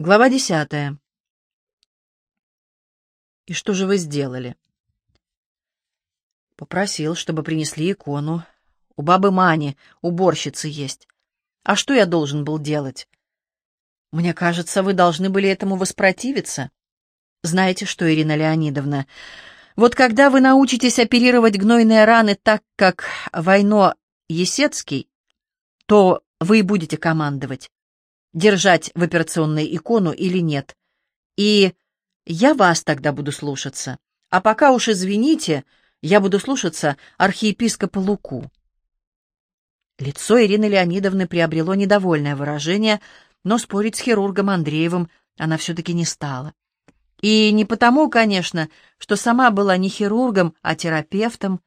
Глава десятая. «И что же вы сделали?» Попросил, чтобы принесли икону. У бабы Мани, уборщицы есть. А что я должен был делать? Мне кажется, вы должны были этому воспротивиться. Знаете что, Ирина Леонидовна, вот когда вы научитесь оперировать гнойные раны так, как Войно Есецкий, то вы будете командовать держать в операционной икону или нет. И я вас тогда буду слушаться. А пока уж извините, я буду слушаться архиепископа Луку. Лицо Ирины Леонидовны приобрело недовольное выражение, но спорить с хирургом Андреевым она все-таки не стала. И не потому, конечно, что сама была не хирургом, а терапевтом,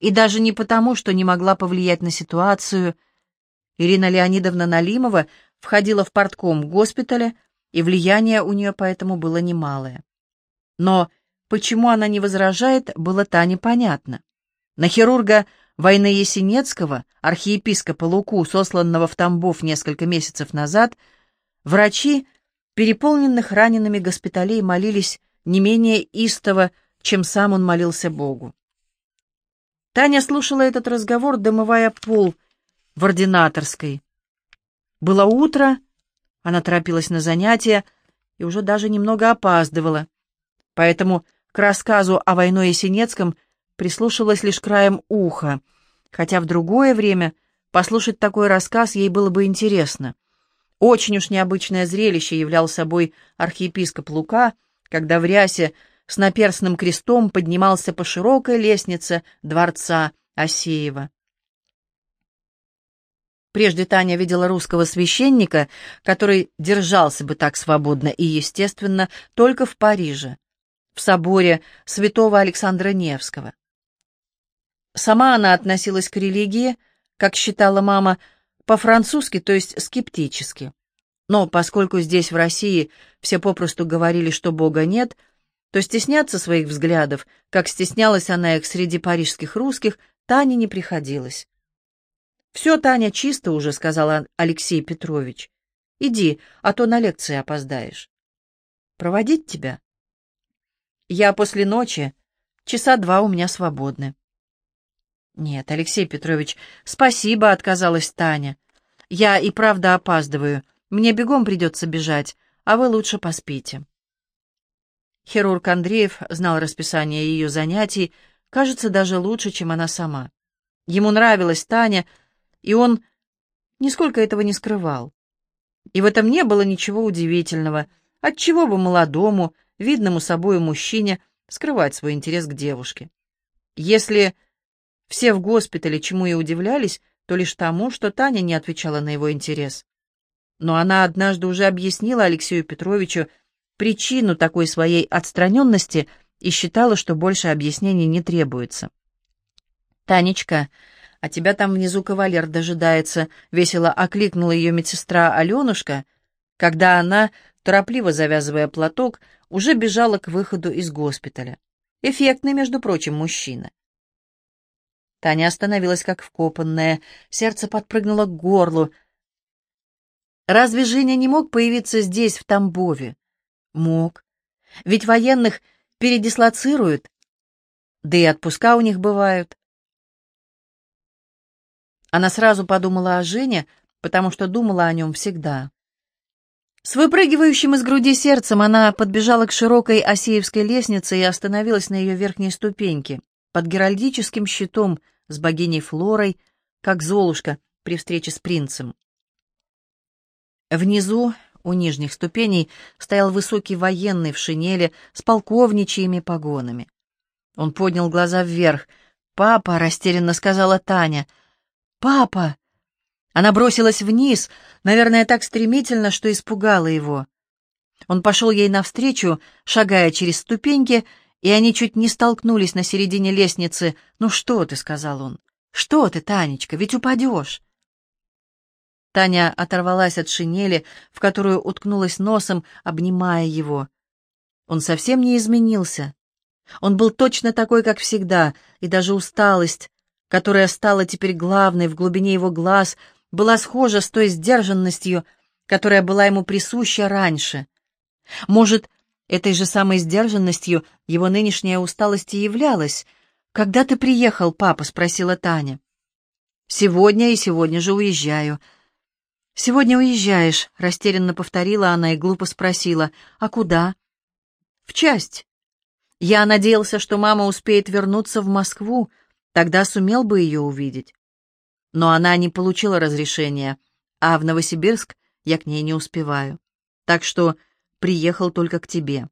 и даже не потому, что не могла повлиять на ситуацию. Ирина Леонидовна Налимова входила в портком госпиталя, и влияние у нее поэтому было немалое. Но почему она не возражает, было Тане понятно. На хирурга войны Есенецкого, архиепископа Луку, сосланного в Тамбов несколько месяцев назад, врачи, переполненных ранеными госпиталей, молились не менее истово, чем сам он молился Богу. Таня слушала этот разговор, домывая пол в ординаторской, было утро, она торопилась на занятия и уже даже немного опаздывала. Поэтому к рассказу о войной Есенецком прислушалась лишь краем уха, хотя в другое время послушать такой рассказ ей было бы интересно. Очень уж необычное зрелище являл собой архиепископ Лука, когда в рясе с наперстным крестом поднимался по широкой лестнице дворца Осеева. Прежде Таня видела русского священника, который держался бы так свободно и естественно только в Париже, в соборе святого Александра Невского. Сама она относилась к религии, как считала мама, по-французски, то есть скептически. Но поскольку здесь, в России, все попросту говорили, что Бога нет, то стесняться своих взглядов, как стеснялась она их среди парижских русских, Тане не приходилось. «Все, Таня, чисто уже», — сказал Алексей Петрович. «Иди, а то на лекции опоздаешь». «Проводить тебя?» «Я после ночи. Часа два у меня свободны». «Нет, Алексей Петрович, спасибо», — отказалась Таня. «Я и правда опаздываю. Мне бегом придется бежать, а вы лучше поспите». Хирург Андреев знал расписание ее занятий, кажется, даже лучше, чем она сама. Ему нравилась Таня, — и он нисколько этого не скрывал. И в этом не было ничего удивительного. Отчего бы молодому, видному собою мужчине скрывать свой интерес к девушке? Если все в госпитале чему и удивлялись, то лишь тому, что Таня не отвечала на его интерес. Но она однажды уже объяснила Алексею Петровичу причину такой своей отстраненности и считала, что больше объяснений не требуется. «Танечка, «А тебя там внизу кавалер дожидается», — весело окликнула ее медсестра Аленушка, когда она, торопливо завязывая платок, уже бежала к выходу из госпиталя. Эффектный, между прочим, мужчина. Таня остановилась как вкопанная, сердце подпрыгнуло к горлу. Разве Женя не мог появиться здесь, в Тамбове? Мог. Ведь военных передислоцируют, да и отпуска у них бывают. Она сразу подумала о Жене, потому что думала о нем всегда. С выпрыгивающим из груди сердцем она подбежала к широкой осеевской лестнице и остановилась на ее верхней ступеньке, под геральдическим щитом с богиней Флорой, как Золушка при встрече с принцем. Внизу, у нижних ступеней, стоял высокий военный в шинели с полковничьими погонами. Он поднял глаза вверх. «Папа», — растерянно сказала Таня, — «Папа!» Она бросилась вниз, наверное, так стремительно, что испугала его. Он пошел ей навстречу, шагая через ступеньки, и они чуть не столкнулись на середине лестницы. «Ну что ты?» — сказал он. «Что ты, Танечка, ведь упадешь!» Таня оторвалась от шинели, в которую уткнулась носом, обнимая его. Он совсем не изменился. Он был точно такой, как всегда, и даже усталость, которая стала теперь главной в глубине его глаз, была схожа с той сдержанностью, которая была ему присуща раньше, Может, этой же самой сдержанностью его нынешняя усталость и являлась. «Когда ты приехал, папа?» — спросила Таня. «Сегодня и сегодня же уезжаю». «Сегодня уезжаешь», — растерянно повторила она и глупо спросила. «А куда?» «В часть. Я надеялся, что мама успеет вернуться в Москву, тогда сумел бы ее увидеть. Но она не получила разрешения, а в Новосибирск я к ней не успеваю. Так что приехал только к тебе».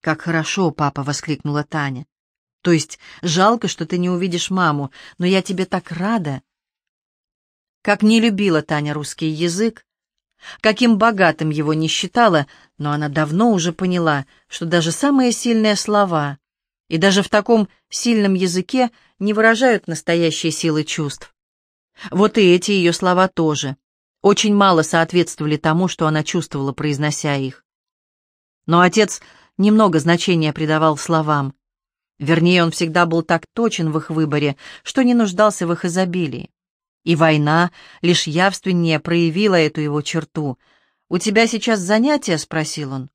«Как хорошо, папа!» — воскликнула Таня. «То есть жалко, что ты не увидишь маму, но я тебе так рада!» Как не любила Таня русский язык, каким богатым его не считала, но она давно уже поняла, что даже самые сильные слова и даже в таком сильном языке не выражают настоящей силы чувств. Вот и эти ее слова тоже очень мало соответствовали тому, что она чувствовала, произнося их. Но отец немного значения придавал словам. Вернее, он всегда был так точен в их выборе, что не нуждался в их изобилии. И война лишь явственнее проявила эту его черту. «У тебя сейчас занятия?» — спросил он.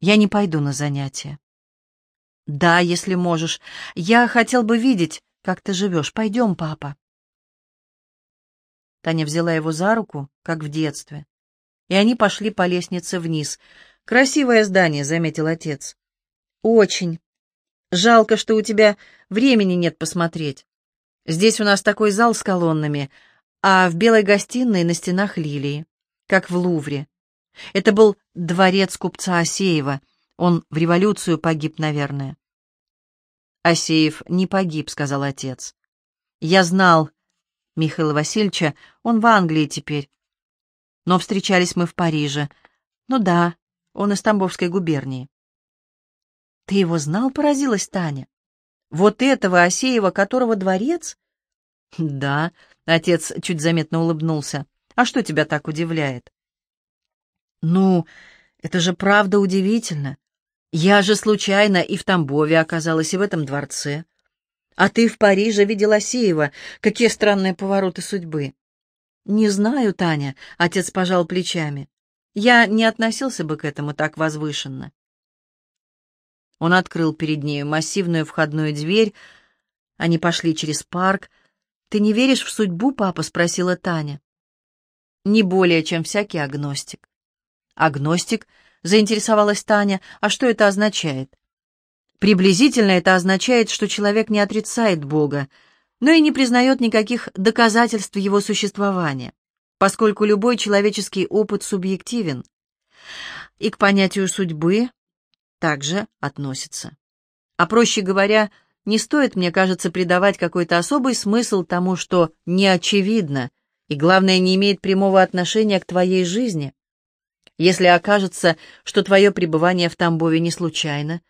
«Я не пойду на занятия». «Да, если можешь. Я хотел бы видеть, как ты живешь. Пойдем, папа». Таня взяла его за руку, как в детстве, и они пошли по лестнице вниз. «Красивое здание», — заметил отец. «Очень. Жалко, что у тебя времени нет посмотреть. Здесь у нас такой зал с колоннами, а в белой гостиной на стенах лилии, как в Лувре. Это был дворец купца Асеева. Он в революцию погиб, наверное. «Асеев не погиб», — сказал отец. «Я знал Михаила Васильевича, он в Англии теперь. Но встречались мы в Париже. Ну да, он из Тамбовской губернии». «Ты его знал?» — поразилась Таня. Вот этого Асеева, которого дворец? Да, отец чуть заметно улыбнулся. А что тебя так удивляет? Ну, это же правда удивительно. Я же случайно и в Тамбове оказалась, и в этом дворце. А ты в Париже видел Асеева. Какие странные повороты судьбы. Не знаю, Таня, отец пожал плечами. Я не относился бы к этому так возвышенно. Он открыл перед нею массивную входную дверь. Они пошли через парк. «Ты не веришь в судьбу, папа?» — спросила Таня. «Не более, чем всякий агностик». «Агностик?» — заинтересовалась Таня. «А что это означает?» «Приблизительно это означает, что человек не отрицает Бога, но и не признает никаких доказательств его существования, поскольку любой человеческий опыт субъективен. И к понятию судьбы также относится. А проще говоря, не стоит, мне кажется, придавать какой-то особый смысл тому, что не очевидно и, главное, не имеет прямого отношения к твоей жизни. Если окажется, что твое пребывание в Тамбове не случайно,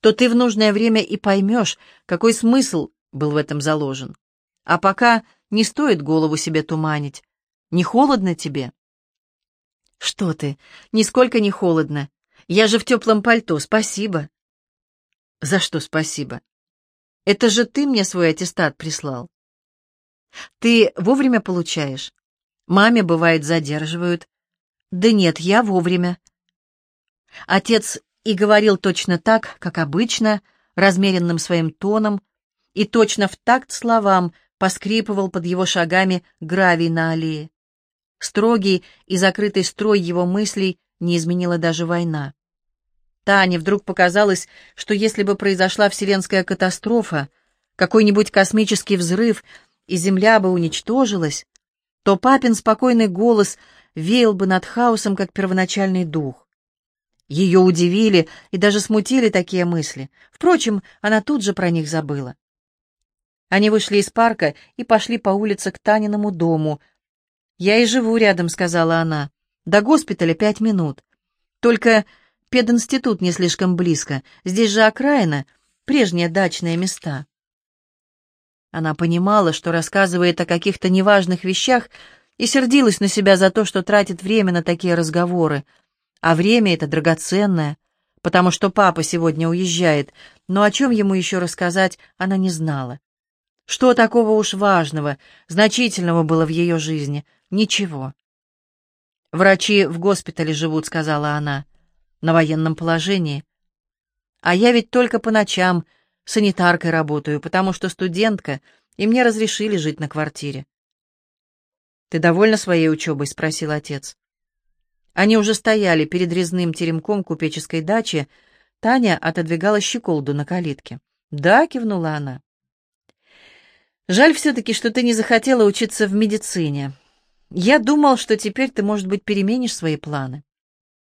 то ты в нужное время и поймешь, какой смысл был в этом заложен. А пока не стоит голову себе туманить. Не холодно тебе? Что ты, нисколько не холодно. Я же в теплом пальто, спасибо. За что спасибо? Это же ты мне свой аттестат прислал. Ты вовремя получаешь? Маме, бывает, задерживают. Да нет, я вовремя. Отец и говорил точно так, как обычно, размеренным своим тоном, и точно в такт словам поскрипывал под его шагами гравий на аллее. Строгий и закрытый строй его мыслей не изменила даже война. Тане вдруг показалось, что если бы произошла вселенская катастрофа, какой-нибудь космический взрыв, и Земля бы уничтожилась, то папин спокойный голос веял бы над хаосом, как первоначальный дух. Ее удивили и даже смутили такие мысли. Впрочем, она тут же про них забыла. Они вышли из парка и пошли по улице к Таниному дому. «Я и живу рядом», — сказала она. «До госпиталя пять минут. Только пединститут не слишком близко. Здесь же окраина, прежние дачные места». Она понимала, что рассказывает о каких-то неважных вещах, и сердилась на себя за то, что тратит время на такие разговоры. А время это драгоценное, потому что папа сегодня уезжает, но о чем ему еще рассказать, она не знала. Что такого уж важного, значительного было в ее жизни? Ничего. «Врачи в госпитале живут», — сказала она, — «на военном положении. А я ведь только по ночам санитаркой работаю, потому что студентка, и мне разрешили жить на квартире». «Ты довольна своей учебой?» — спросил отец. Они уже стояли перед резным теремком купеческой дачи. Таня отодвигала щеколду на калитке. «Да», — кивнула она. «Жаль все-таки, что ты не захотела учиться в медицине. Я думал, что теперь ты, может быть, переменишь свои планы».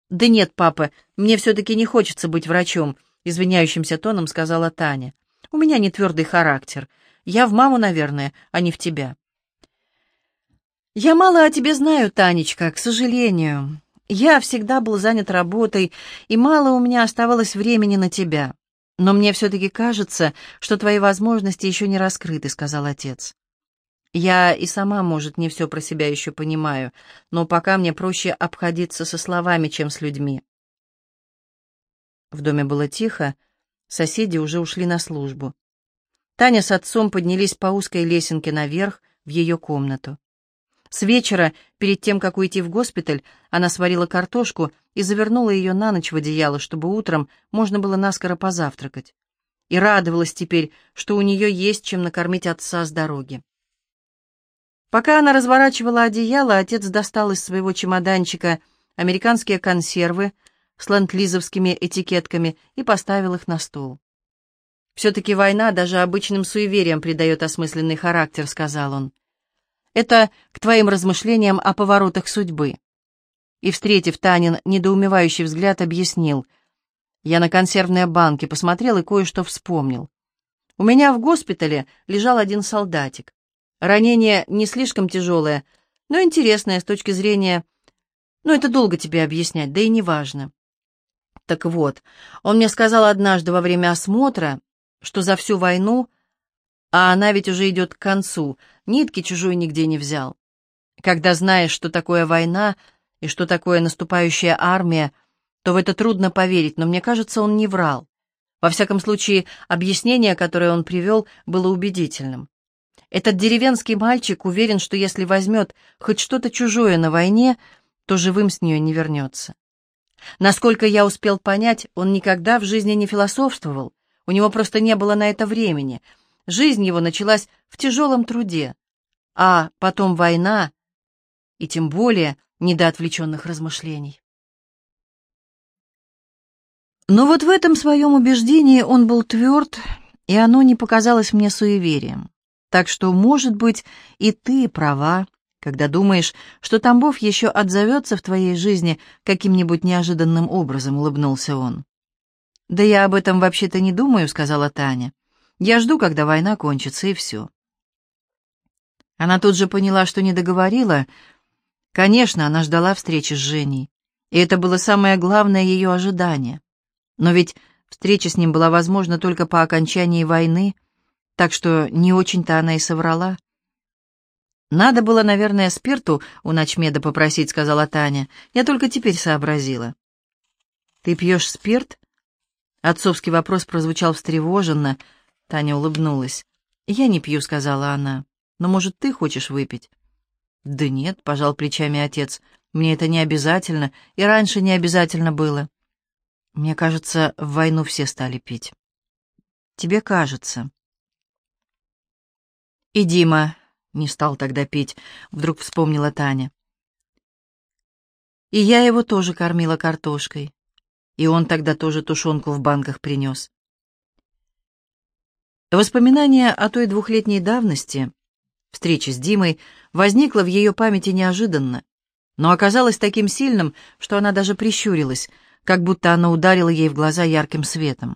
«Да нет, папа, мне все-таки не хочется быть врачом», — извиняющимся тоном сказала Таня. «У меня не твердый характер. Я в маму, наверное, а не в тебя». «Я мало о тебе знаю, Танечка, к сожалению. Я всегда был занят работой, и мало у меня оставалось времени на тебя. Но мне все-таки кажется, что твои возможности еще не раскрыты», — сказал отец. «Я и сама, может, не все про себя еще понимаю, но пока мне проще обходиться со словами, чем с людьми». В доме было тихо, соседи уже ушли на службу. Таня с отцом поднялись по узкой лесенке наверх, в ее комнату. С вечера, перед тем, как уйти в госпиталь, она сварила картошку и завернула ее на ночь в одеяло, чтобы утром можно было наскоро позавтракать. И радовалась теперь, что у нее есть чем накормить отца с дороги. Пока она разворачивала одеяло, отец достал из своего чемоданчика американские консервы с ленд-лизовскими этикетками и поставил их на стол. «Все-таки война даже обычным суевериям придает осмысленный характер», — сказал он. Это к твоим размышлениям о поворотах судьбы. И, встретив Танин недоумевающий взгляд, объяснил. Я на консервные банки посмотрел и кое-что вспомнил. У меня в госпитале лежал один солдатик. Ранение не слишком тяжелое, но интересное с точки зрения... Ну, это долго тебе объяснять, да и не важно. Так вот, он мне сказал однажды во время осмотра, что за всю войну а она ведь уже идет к концу, нитки чужой нигде не взял. Когда знаешь, что такое война и что такое наступающая армия, то в это трудно поверить, но мне кажется, он не врал. Во всяком случае, объяснение, которое он привел, было убедительным. Этот деревенский мальчик уверен, что если возьмет хоть что-то чужое на войне, то живым с нее не вернется. Насколько я успел понять, он никогда в жизни не философствовал, у него просто не было на это времени — Жизнь его началась в тяжелом труде, а потом война, и тем более не до отвлеченных размышлений. Но вот в этом своем убеждении он был тверд, и оно не показалось мне суеверием. Так что, может быть, и ты права, когда думаешь, что Тамбов еще отзовется в твоей жизни каким-нибудь неожиданным образом, улыбнулся он. «Да я об этом вообще-то не думаю», — сказала Таня. Я жду, когда война кончится, и все. Она тут же поняла, что не договорила. Конечно, она ждала встречи с Женей, и это было самое главное ее ожидание. Но ведь встреча с ним была возможна только по окончании войны, так что не очень-то она и соврала. «Надо было, наверное, спирту у ночмеда попросить», — сказала Таня. «Я только теперь сообразила». «Ты пьешь спирт?» Отцовский вопрос прозвучал встревоженно — Таня улыбнулась. «Я не пью», — сказала она. «Но, может, ты хочешь выпить?» «Да нет», — пожал плечами отец. «Мне это не обязательно, и раньше не обязательно было». «Мне кажется, в войну все стали пить». «Тебе кажется». «И Дима не стал тогда пить», — вдруг вспомнила Таня. «И я его тоже кормила картошкой. И он тогда тоже тушенку в банках принес. Воспоминание о той двухлетней давности, встрече с Димой, возникло в ее памяти неожиданно, но оказалось таким сильным, что она даже прищурилась, как будто оно ударило ей в глаза ярким светом.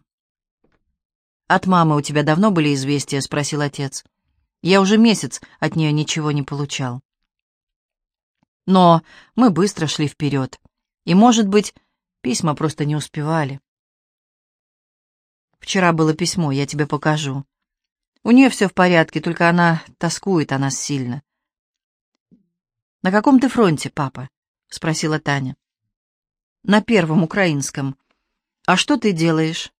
«От мамы у тебя давно были известия?» — спросил отец. «Я уже месяц от нее ничего не получал». Но мы быстро шли вперед, и, может быть, письма просто не успевали. Вчера было письмо, я тебе покажу. У нее все в порядке, только она тоскует о нас сильно. «На каком ты фронте, папа?» — спросила Таня. «На первом, украинском. А что ты делаешь?»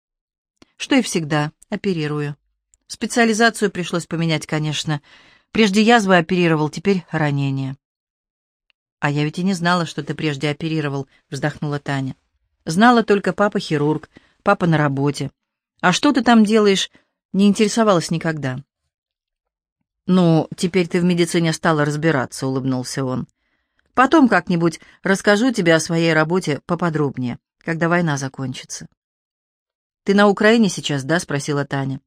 «Что и всегда. Оперирую. Специализацию пришлось поменять, конечно. Прежде язвы оперировал, теперь ранение». «А я ведь и не знала, что ты прежде оперировал», — вздохнула Таня. «Знала только папа хирург, папа на работе. А что ты там делаешь, не интересовалась никогда». «Ну, теперь ты в медицине стала разбираться», — улыбнулся он. «Потом как-нибудь расскажу тебе о своей работе поподробнее, когда война закончится». «Ты на Украине сейчас, да?» — спросила Таня.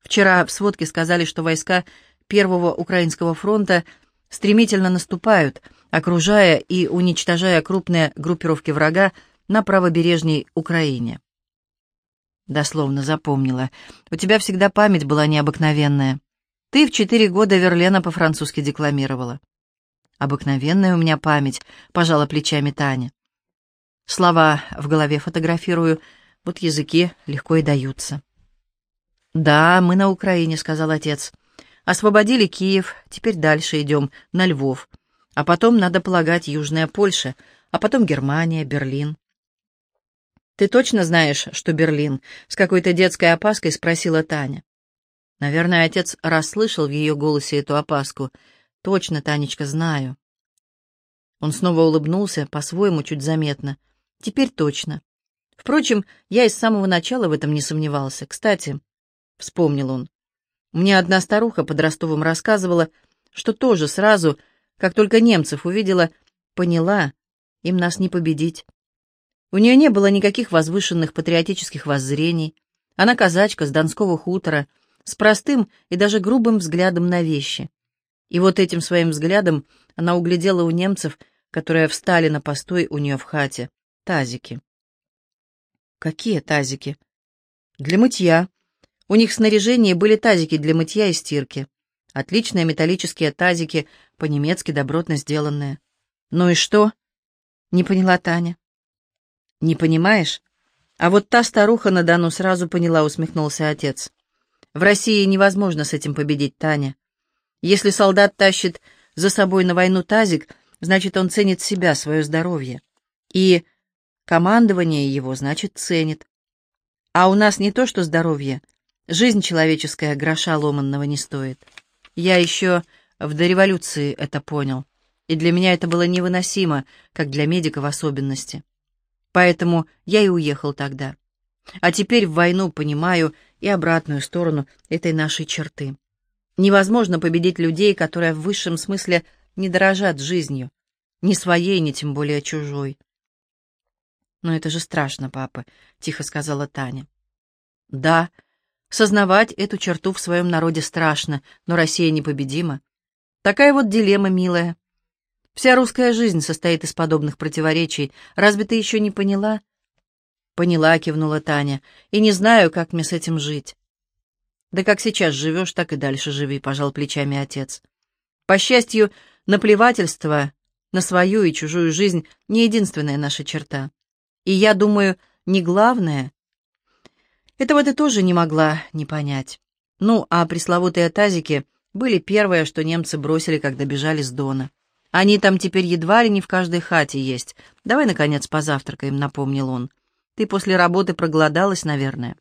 «Вчера в сводке сказали, что войска Первого Украинского фронта стремительно наступают, окружая и уничтожая крупные группировки врага на правобережней Украине. Дословно запомнила. У тебя всегда память была необыкновенная. Ты в четыре года Верлена по-французски декламировала. Обыкновенная у меня память, пожала плечами Таня. Слова в голове фотографирую, вот языки легко и даются. «Да, мы на Украине», — сказал отец. «Освободили Киев, теперь дальше идем, на Львов. А потом, надо полагать, Южная Польша, а потом Германия, Берлин. «Ты точно знаешь, что Берлин?» — с какой-то детской опаской спросила Таня. Наверное, отец расслышал в ее голосе эту опаску. «Точно, Танечка, знаю». Он снова улыбнулся, по-своему чуть заметно. «Теперь точно. Впрочем, я и с самого начала в этом не сомневался. Кстати, — вспомнил он, — мне одна старуха под Ростовом рассказывала, что тоже сразу как только немцев увидела, поняла, им нас не победить. У нее не было никаких возвышенных патриотических воззрений. Она казачка с Донского хутора, с простым и даже грубым взглядом на вещи. И вот этим своим взглядом она углядела у немцев, которые встали на постой у нее в хате, тазики. Какие тазики? Для мытья. У них в снаряжении были тазики для мытья и стирки. Отличные металлические тазики, по-немецки добротно сделанные. «Ну и что?» — не поняла Таня. «Не понимаешь? А вот та старуха на Дону сразу поняла», — усмехнулся отец. «В России невозможно с этим победить, Таня. Если солдат тащит за собой на войну тазик, значит, он ценит себя, свое здоровье. И командование его, значит, ценит. А у нас не то что здоровье, жизнь человеческая гроша ломанного не стоит». Я еще в дореволюции это понял, и для меня это было невыносимо, как для медика в особенности. Поэтому я и уехал тогда. А теперь в войну понимаю и обратную сторону этой нашей черты. Невозможно победить людей, которые в высшем смысле не дорожат жизнью, ни своей, ни тем более чужой. «Но это же страшно, папа», — тихо сказала Таня. «Да, Сознавать эту черту в своем народе страшно, но Россия непобедима. Такая вот дилемма, милая. Вся русская жизнь состоит из подобных противоречий. Разве ты еще не поняла? Поняла, кивнула Таня. И не знаю, как мне с этим жить. Да как сейчас живешь, так и дальше живи, пожал плечами отец. По счастью, наплевательство на свою и чужую жизнь не единственная наша черта. И я думаю, не главное этого ты тоже не могла не понять. Ну, а пресловутые тазики были первые, что немцы бросили, когда бежали с Дона. Они там теперь едва ли не в каждой хате есть. Давай, наконец, позавтракаем, напомнил он. Ты после работы проголодалась, наверное.